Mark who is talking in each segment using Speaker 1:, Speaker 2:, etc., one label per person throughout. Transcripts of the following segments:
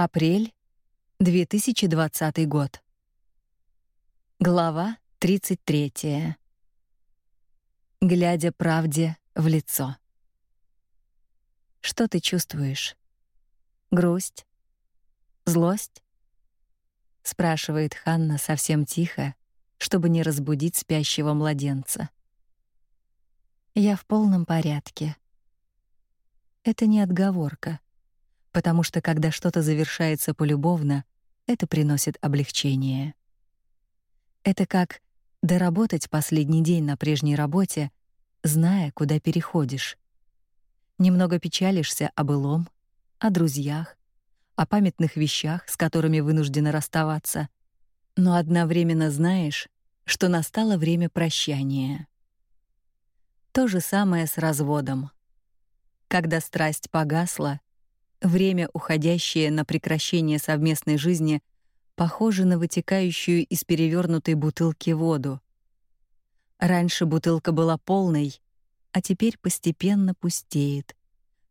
Speaker 1: Апрель 2020 год. Глава 33. Глядя правде в лицо. Что ты чувствуешь? Грусть? Злость? спрашивает Ханна совсем тихо, чтобы не разбудить спящего младенца. Я в полном порядке. Это не отговорка потому что когда что-то завершается полюбовно, это приносит облегчение. Это как доработать последний день на прежней работе, зная, куда переходишь. Немного печалишься о былом, о друзьях, о памятных вещах, с которыми вынуждена расставаться, но одновременно знаешь, что настало время прощания. То же самое с разводом. Когда страсть погасла, Время, уходящее на прекращение совместной жизни, похоже на вытекающую из перевернутой бутылки воду. Раньше бутылка была полной, а теперь постепенно пустеет,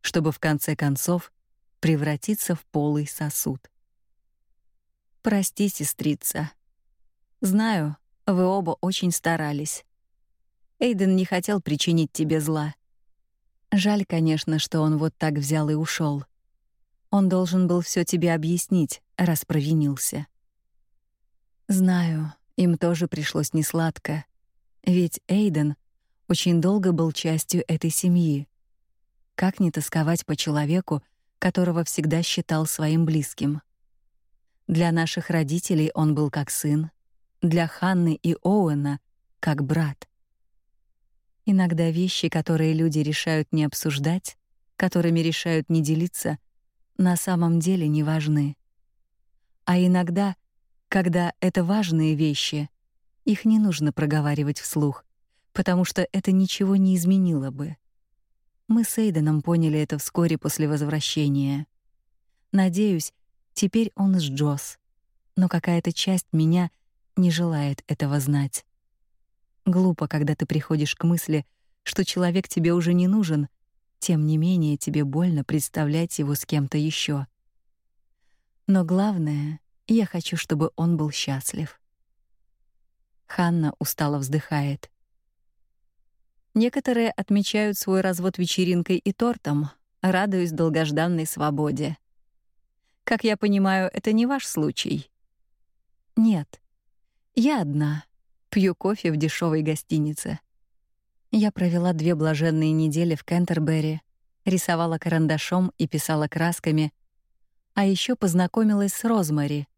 Speaker 1: чтобы в конце концов превратиться в полый сосуд. Прости, сестрица. Знаю, вы оба очень старались. Эйден не хотел причинить тебе зла. Жаль, конечно, что он вот так взял и ушел. Он должен был все тебе объяснить, раз провинился. Знаю, им тоже пришлось несладко, ведь Эйден очень долго был частью этой семьи. Как не тосковать по человеку, которого всегда считал своим близким? Для наших родителей он был как сын, для Ханны и Оуэна как брат. Иногда вещи, которые люди решают не обсуждать, которыми решают не делиться, на самом деле не важны. А иногда, когда это важные вещи, их не нужно проговаривать вслух, потому что это ничего не изменило бы. Мы с Эйденом поняли это вскоре после возвращения. Надеюсь, теперь он с Джос, но какая-то часть меня не желает этого знать. Глупо, когда ты приходишь к мысли, что человек тебе уже не нужен, тем не менее тебе больно представлять его с кем-то еще. Но главное, я хочу, чтобы он был счастлив. Ханна устало вздыхает. Некоторые отмечают свой развод вечеринкой и тортом, радуясь долгожданной свободе. Как я понимаю, это не ваш случай. Нет. Я одна, пью кофе в дешевой гостинице. Я провела две блаженные недели в Кентербери, рисовала карандашом и писала красками, а еще познакомилась с Розмари,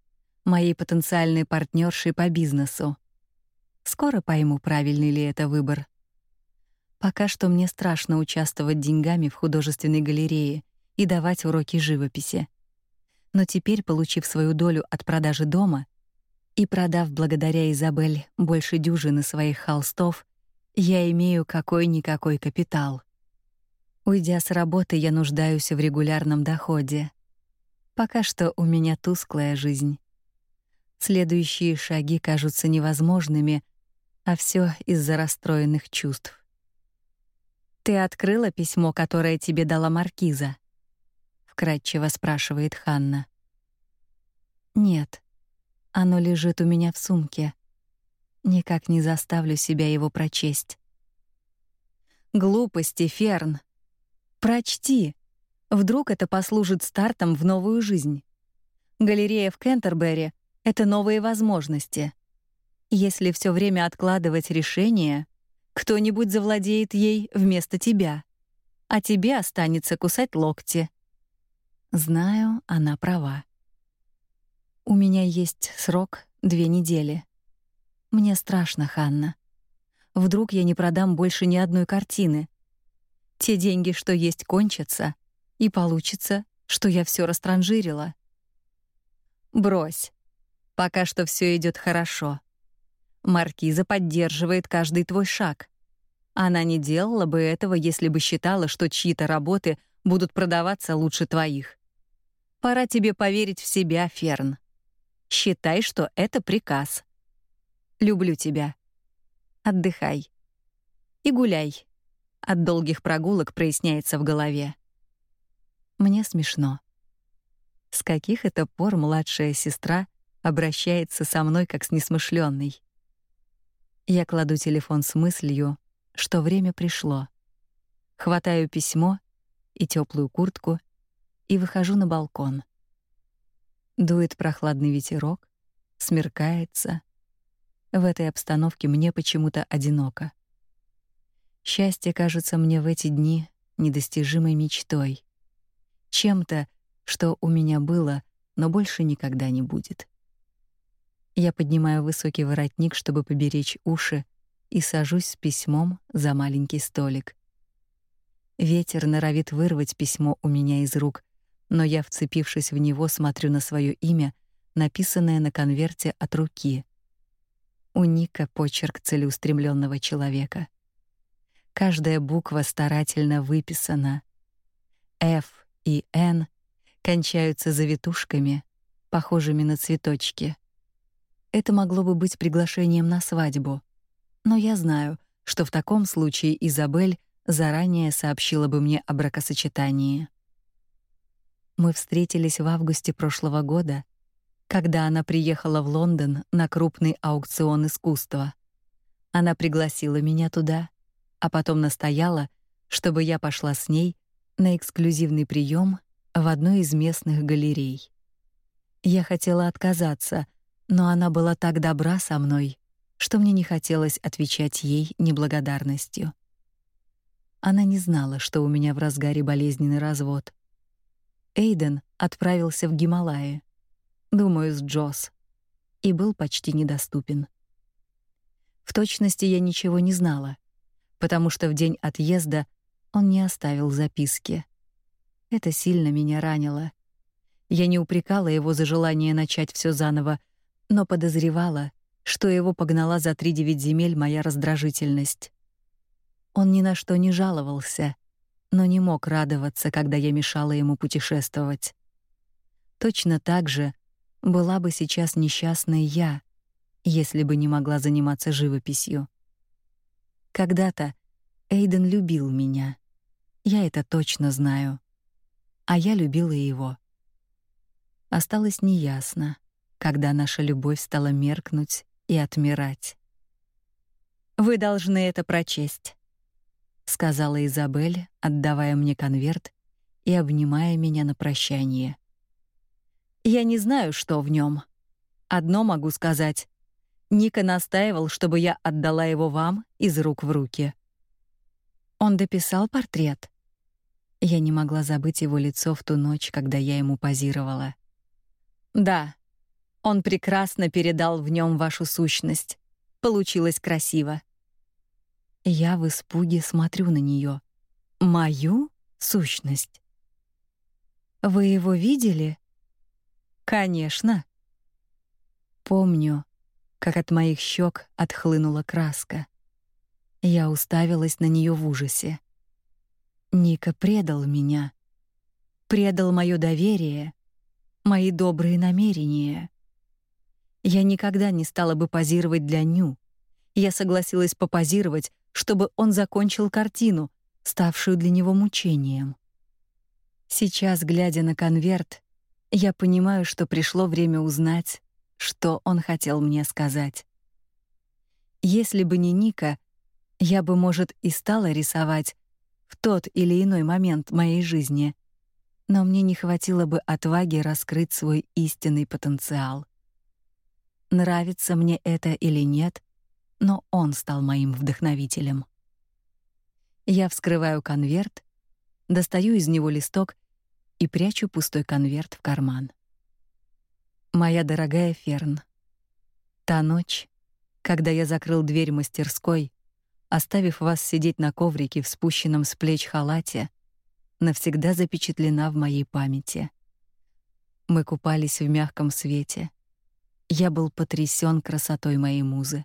Speaker 1: моей потенциальной партнершей по бизнесу. Скоро пойму, правильный ли это выбор. Пока что мне страшно участвовать деньгами в художественной галерее и давать уроки живописи. Но теперь, получив свою долю от продажи дома и продав благодаря Изабель больше дюжины своих холстов, я имею какой-никакой капитал. Уйдя с работы, я нуждаюсь в регулярном доходе. Пока что у меня тусклая жизнь. Следующие шаги кажутся невозможными, а все из-за расстроенных чувств. Ты открыла письмо, которое тебе дала маркиза? вкратчиво спрашивает Ханна. Нет. Оно лежит у меня в сумке. Никак не заставлю себя его прочесть. Глупости, Ферн. Прочти. Вдруг это послужит стартом в новую жизнь. Галерея в Кентербери — это новые возможности. Если все время откладывать решение, кто-нибудь завладеет ей вместо тебя, а тебе останется кусать локти. Знаю, она права. У меня есть срок две недели. Мне страшно, Ханна. Вдруг я не продам больше ни одной картины. Те деньги, что есть, кончатся, и получится, что я все растранжирила. Брось. Пока что все идет хорошо. Маркиза поддерживает каждый твой шаг. Она не делала бы этого, если бы считала, что чьи-то работы будут продаваться лучше твоих. Пора тебе поверить в себя, Ферн. Считай, что это приказ. Люблю тебя. Отдыхай. И гуляй. От долгих прогулок проясняется в голове. Мне смешно. С каких это пор младшая сестра обращается со мной как с несмышленной? Я кладу телефон с мыслью, что время пришло. Хватаю письмо и теплую куртку и выхожу на балкон. Дует прохладный ветерок, смеркается. В этой обстановке мне почему-то одиноко. Счастье кажется мне в эти дни недостижимой мечтой, чем-то, что у меня было, но больше никогда не будет. Я поднимаю высокий воротник, чтобы поберечь уши, и сажусь с письмом за маленький столик. Ветер норовит вырвать письмо у меня из рук, но я, вцепившись в него, смотрю на свое имя, написанное на конверте от руки. У Ника почерк целеустремленного человека. Каждая буква старательно выписана. F и N кончаются завитушками, похожими на цветочки. Это могло бы быть приглашением на свадьбу, но я знаю, что в таком случае Изабель заранее сообщила бы мне о бракосочетании. Мы встретились в августе прошлого года, когда она приехала в Лондон на крупный аукцион искусства. Она пригласила меня туда, а потом настояла, чтобы я пошла с ней на эксклюзивный прием в одну из местных галерей. Я хотела отказаться, но она была так добра со мной, что мне не хотелось отвечать ей неблагодарностью. Она не знала, что у меня в разгаре болезненный развод. Эйден отправился в Гималаи, думаю, с Джос, и был почти недоступен. В точности я ничего не знала, потому что в день отъезда он не оставил записки. Это сильно меня ранило. Я не упрекала его за желание начать все заново, но подозревала, что его погнала за три девять земель моя раздражительность. Он ни на что не жаловался, но не мог радоваться, когда я мешала ему путешествовать. Точно так же была бы сейчас несчастной я, если бы не могла заниматься живописью. Когда-то Эйден любил меня. Я это точно знаю. А я любила его. Осталось неясно, когда наша любовь стала меркнуть и отмирать. Вы должны это прочесть, сказала Изабель, отдавая мне конверт и обнимая меня на прощание. Я не знаю, что в нем. Одно могу сказать: Ника настаивал, чтобы я отдала его вам из рук в руки. Он дописал портрет. Я не могла забыть его лицо в ту ночь, когда я ему позировала. Да. Он прекрасно передал в нем вашу сущность. Получилось красиво. Я в испуге смотрю на нее. Мою сущность. Вы его видели? Конечно. Помню, как от моих щек отхлынула краска. Я уставилась на нее в ужасе. Ника предал меня. Предал мое доверие, мои добрые намерения. Я никогда не стала бы позировать для Ню. Я согласилась попозировать, чтобы он закончил картину, ставшую для него мучением. Сейчас, глядя на конверт, я понимаю, что пришло время узнать, что он хотел мне сказать. Если бы не Ника, я бы, может, и стала рисовать в тот или иной момент моей жизни, но мне не хватило бы отваги раскрыть свой истинный потенциал. Нравится мне это или нет, но он стал моим вдохновителем. Я вскрываю конверт, достаю из него листок и прячу пустой конверт в карман. Моя дорогая Ферн, та ночь, когда я закрыл дверь мастерской, оставив вас сидеть на коврике в спущенном с плеч халате, навсегда запечатлена в моей памяти. Мы купались в мягком свете. Я был потрясен красотой моей музы.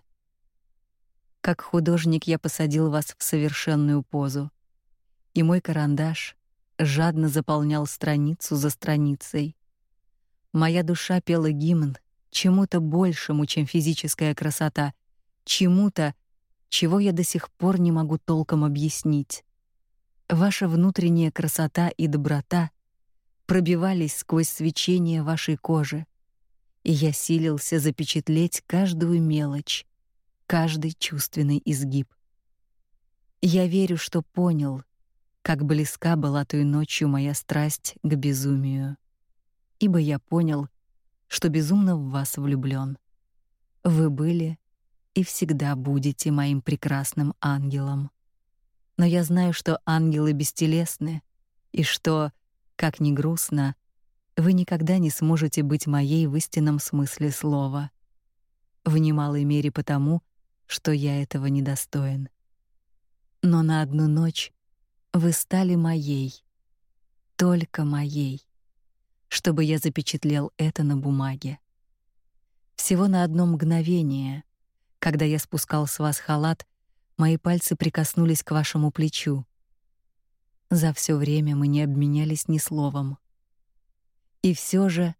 Speaker 1: Как художник я посадил вас в совершенную позу, и мой карандаш жадно заполнял страницу за страницей, Моя душа пела гимн чему-то большему, чем физическая красота, чему-то, чего я до сих пор не могу толком объяснить. Ваша внутренняя красота и доброта пробивались сквозь свечение вашей кожи, и я силился запечатлеть каждую мелочь, каждый чувственный изгиб. Я верю, что понял, как близка была той ночью моя страсть к безумию. Ибо я понял, что безумно в вас влюблён. Вы были и всегда будете моим прекрасным ангелом. Но я знаю, что ангелы бестелесны, и что, как ни грустно, вы никогда не сможете быть моей в истинном смысле слова. В немалой мере потому, что я этого недостоин. Но на одну ночь вы стали моей, только моей, чтобы я запечатлел это на бумаге. Всего на одно мгновение, когда я спускал с вас халат, мои пальцы прикоснулись к вашему плечу. За все время мы не обменялись ни словом. И все же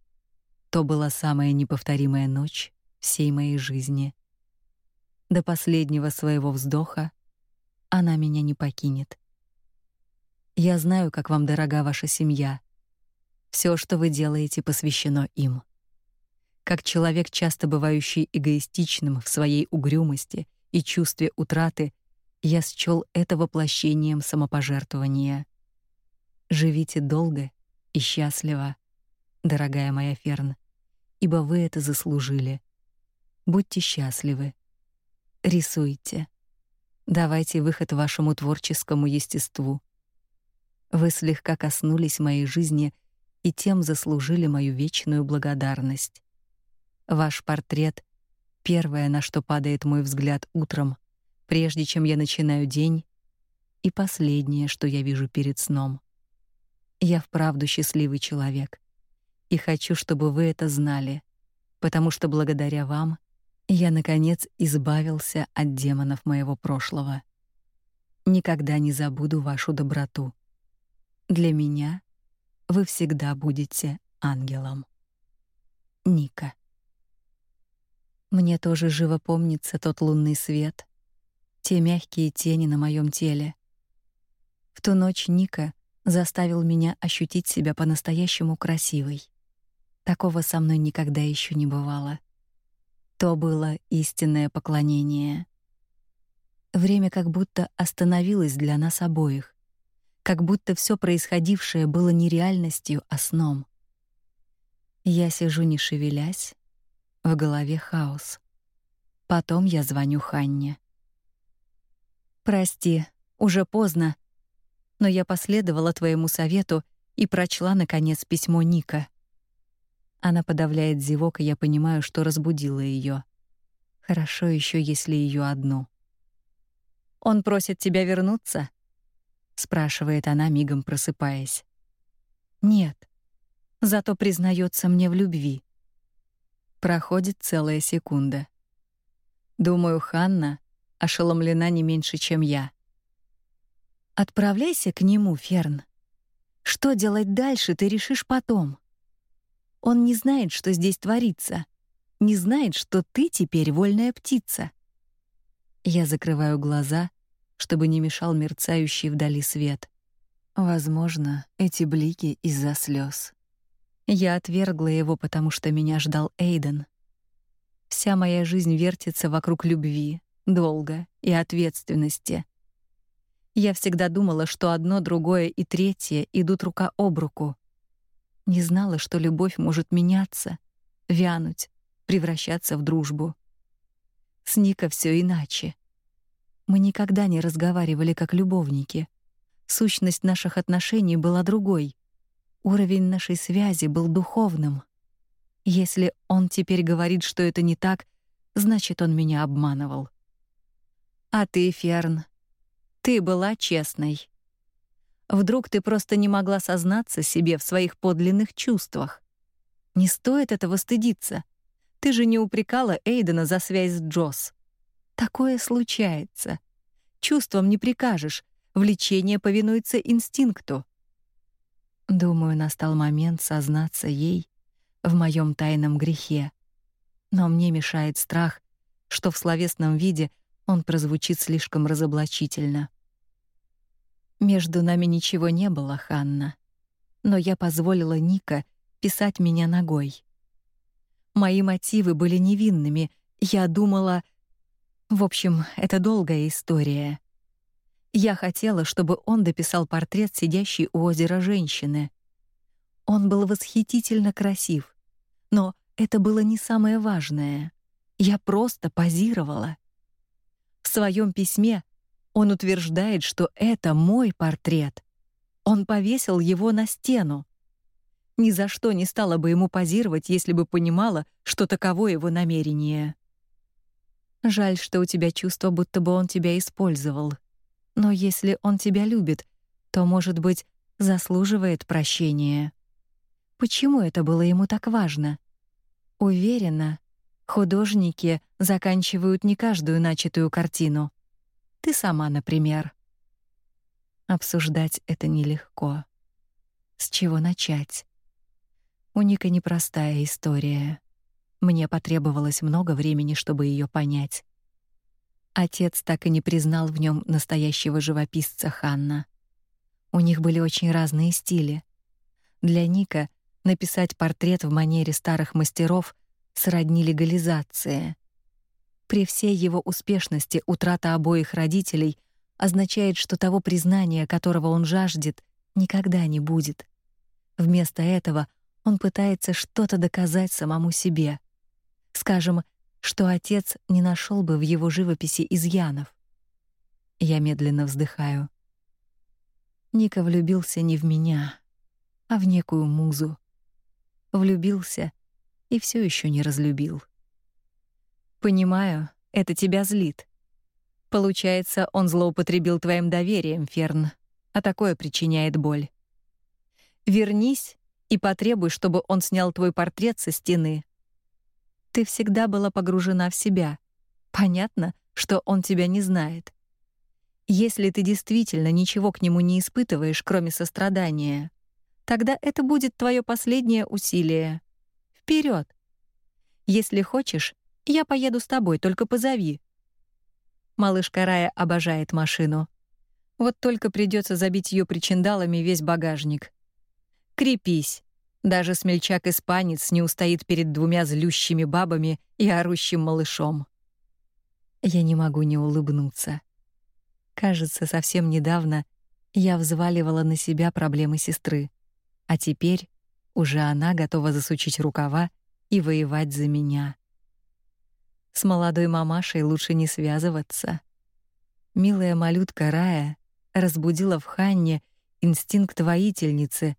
Speaker 1: то была самая неповторимая ночь всей моей жизни. До последнего своего вздоха она меня не покинет. Я знаю, как вам дорога ваша семья. Все, что вы делаете, посвящено им. Как человек, часто бывающий эгоистичным в своей угрюмости и чувстве утраты, я счёл это воплощением самопожертвования. Живите долго и счастливо, дорогая моя Ферн, ибо вы это заслужили. Будьте счастливы. Рисуйте. Давайте выход вашему творческому естеству. Вы слегка коснулись моей жизни и тем заслужили мою вечную благодарность. Ваш портрет первое, на что падает мой взгляд утром, прежде чем я начинаю день, и последнее, что я вижу перед сном. Я вправду счастливый человек, и хочу, чтобы вы это знали, потому что благодаря вам я наконец избавился от демонов моего прошлого. Никогда не забуду вашу доброту. Для меня вы всегда будете ангелом. Ника. Мне тоже живо помнится тот лунный свет, те мягкие тени на моем теле. В ту ночь Ника заставил меня ощутить себя по-настоящему красивой. Такого со мной никогда еще не бывало. То было истинное поклонение. Время как будто остановилось для нас обоих как будто все происходившее было не реальностью, а сном. Я сижу не шевелясь, в голове хаос. Потом я звоню Ханне. Прости, уже поздно, но я последовала твоему совету и прочла наконец письмо Ника. Она подавляет зевок, и я понимаю, что разбудила ее. Хорошо еще, если ее одну. Он просит тебя вернуться? Спрашивает она, мигом просыпаясь. Нет. Зато признается мне в любви. Проходит целая секунда. Думаю, Ханна ошеломлена не меньше, чем я. Отправляйся к нему, Ферн. Что делать дальше, ты решишь потом. Он не знает, что здесь творится. Не знает, что ты теперь вольная птица. Я закрываю глаза чтобы не мешал мерцающий вдали свет. Возможно, эти блики из-за слез. Я отвергла его, потому что меня ждал Эйден. Вся моя жизнь вертится вокруг любви, долга и ответственности. Я всегда думала, что одно, другое и третье идут рука об руку. Не знала, что любовь может меняться, вянуть, превращаться в дружбу. С Ника все иначе. Мы никогда не разговаривали как любовники. Сущность наших отношений была другой. Уровень нашей связи был духовным. Если он теперь говорит, что это не так, значит, он меня обманывал. А ты, Ферн, ты была честной. Вдруг ты просто не могла сознаться себе в своих подлинных чувствах. Не стоит этого стыдиться. Ты же не упрекала Эйдена за связь с Джосс. Такое случается. Чувствам не прикажешь, влечение повинуется инстинкту. Думаю, настал момент сознаться ей в моем тайном грехе. Но мне мешает страх, что в словесном виде он прозвучит слишком разоблачительно. Между нами ничего не было, Ханна. но я позволила Ника писать меня ногой. Мои мотивы были невинными. Я думала, в общем, это долгая история. Я хотела, чтобы он дописал портрет сидящей у озера женщины. Он был восхитительно красив. Но это было не самое важное. Я просто позировала. В своем письме он утверждает, что это мой портрет. Он повесил его на стену. Ни за что не стала бы ему позировать, если бы понимала, что таково его намерение. Жаль, что у тебя чувство, будто бы он тебя использовал. Но если он тебя любит, то, может быть, заслуживает прощения. Почему это было ему так важно? Уверена, художники заканчивают не каждую начатую картину. Ты сама, например. Обсуждать это нелегко. С чего начать? У Ника непростая история. Мне потребовалось много времени, чтобы ее понять. Отец так и не признал в нем настоящего живописца Ханна. У них были очень разные стили. Для Ника написать портрет в манере старых мастеров сродни легализации. При всей его успешности утрата обоих родителей означает, что того признания, которого он жаждет, никогда не будет. Вместо этого он пытается что-то доказать самому себе. Скажем, что отец не нашел бы в его живописи изъянов. Я медленно вздыхаю. Ника влюбился не в меня, а в некую музу. Влюбился и все еще не разлюбил. Понимаю, это тебя злит. Получается, он злоупотребил твоим доверием, Ферн, а такое причиняет боль. Вернись и потребуй, чтобы он снял твой портрет со стены. Ты всегда была погружена в себя. Понятно, что он тебя не знает. Если ты действительно ничего к нему не испытываешь, кроме сострадания, тогда это будет твое последнее усилие. Вперед! Если хочешь, я поеду с тобой, только позови. Малышка Рая обожает машину. Вот только придется забить ее причиндалами весь багажник. Крепись. Даже смельчак-испанец не устоит перед двумя злющими бабами и орущим малышом. Я не могу не улыбнуться. Кажется, совсем недавно я взваливала на себя проблемы сестры, а теперь уже она готова засучить рукава и воевать за меня. С молодой мамашей лучше не связываться. Милая малютка Рая разбудила в Ханне инстинкт воительницы,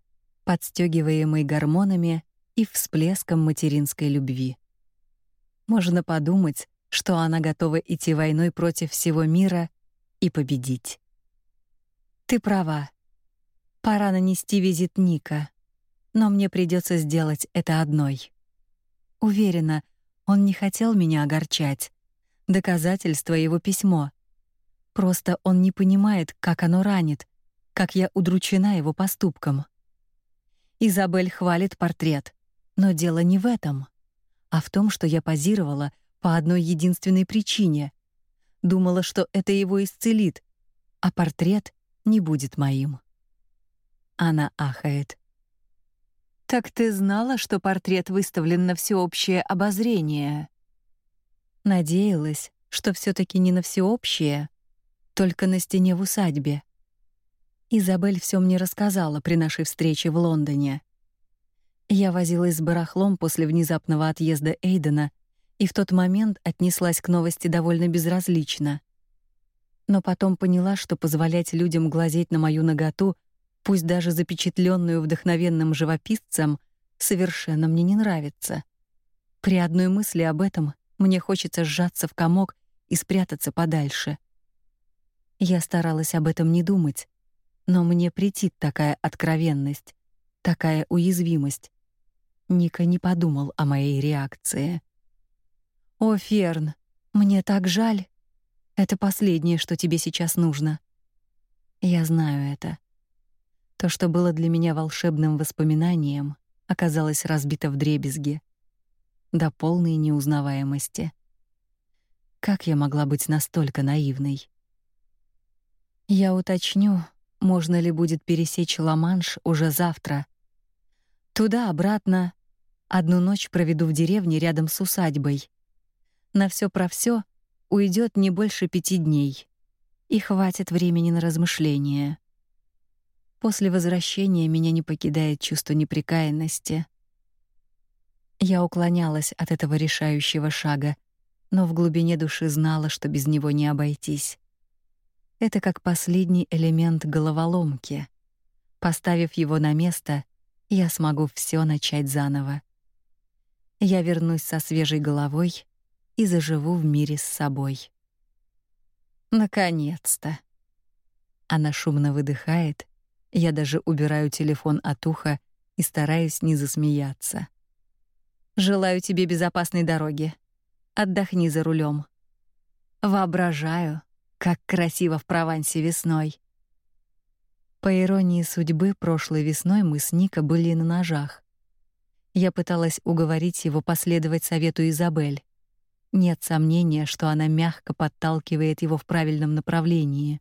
Speaker 1: подстегиваемый гормонами и всплеском материнской любви. Можно подумать, что она готова идти войной против всего мира и победить. Ты права. Пора нанести визит Ника, но мне придется сделать это одной. Уверена, он не хотел меня огорчать. Доказательство его письмо. Просто он не понимает, как оно ранит, как я удручена его поступком. Изабель хвалит портрет, но дело не в этом, а в том, что я позировала по одной единственной причине. Думала, что это его исцелит, а портрет не будет моим. Она ахает. Так ты знала, что портрет выставлен на всеобщее обозрение? Надеялась, что все таки не на всеобщее, только на стене в усадьбе. Изабель все мне рассказала при нашей встрече в Лондоне. Я возилась с барахлом после внезапного отъезда Эйдена и в тот момент отнеслась к новости довольно безразлично. Но потом поняла, что позволять людям глазеть на мою наготу пусть даже запечатленную вдохновенным живописцем, совершенно мне не нравится. При одной мысли об этом мне хочется сжаться в комок и спрятаться подальше. Я старалась об этом не думать, но мне претит такая откровенность, такая уязвимость. Ника не подумал о моей реакции. О, Ферн, мне так жаль. Это последнее, что тебе сейчас нужно. Я знаю это. То, что было для меня волшебным воспоминанием, оказалось разбито вдребезги до полной неузнаваемости. Как я могла быть настолько наивной? Я уточню, можно ли будет пересечь Ла-Манш уже завтра, Туда-обратно одну ночь проведу в деревне рядом с усадьбой. На все про все уйдет не больше пяти дней. И хватит времени на размышления. После возвращения меня не покидает чувство неприкаянности. Я уклонялась от этого решающего шага, но в глубине души знала, что без него не обойтись. Это как последний элемент головоломки. Поставив его на место, я смогу все начать заново. Я вернусь со свежей головой и заживу в мире с собой. Наконец-то. Она шумно выдыхает, я даже убираю телефон от уха и стараюсь не засмеяться. Желаю тебе безопасной дороги. Отдохни за рулем. Воображаю, как красиво в Провансе весной. По иронии судьбы, прошлой весной мы с Ника были на ножах. Я пыталась уговорить его последовать совету Изабель. Нет сомнения, что она мягко подталкивает его в правильном направлении.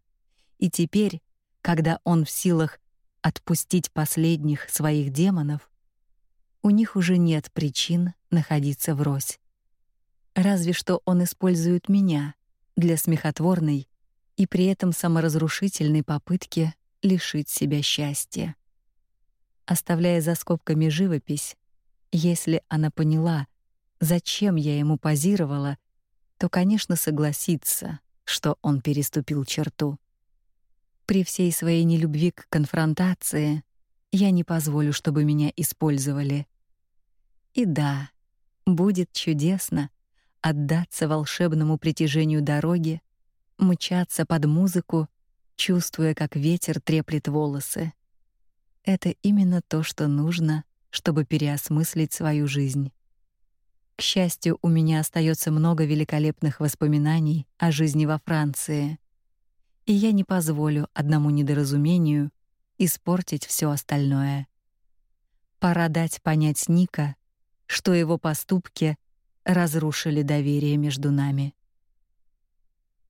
Speaker 1: И теперь, когда он в силах отпустить последних своих демонов, у них уже нет причин находиться врозь. Разве что он использует меня для смехотворной и при этом саморазрушительной попытки лишить себя счастья. Оставляя за скобками живопись, если она поняла, зачем я ему позировала, то, конечно, согласится, что он переступил черту. При всей своей нелюбви к конфронтации я не позволю, чтобы меня использовали. И да, будет чудесно отдаться волшебному притяжению дороги, мчаться под музыку, чувствуя, как ветер треплет волосы. Это именно то, что нужно, чтобы переосмыслить свою жизнь. К счастью, у меня остается много великолепных воспоминаний о жизни во Франции и я не позволю одному недоразумению испортить все остальное. Пора дать понять Ника, что его поступки разрушили доверие между нами.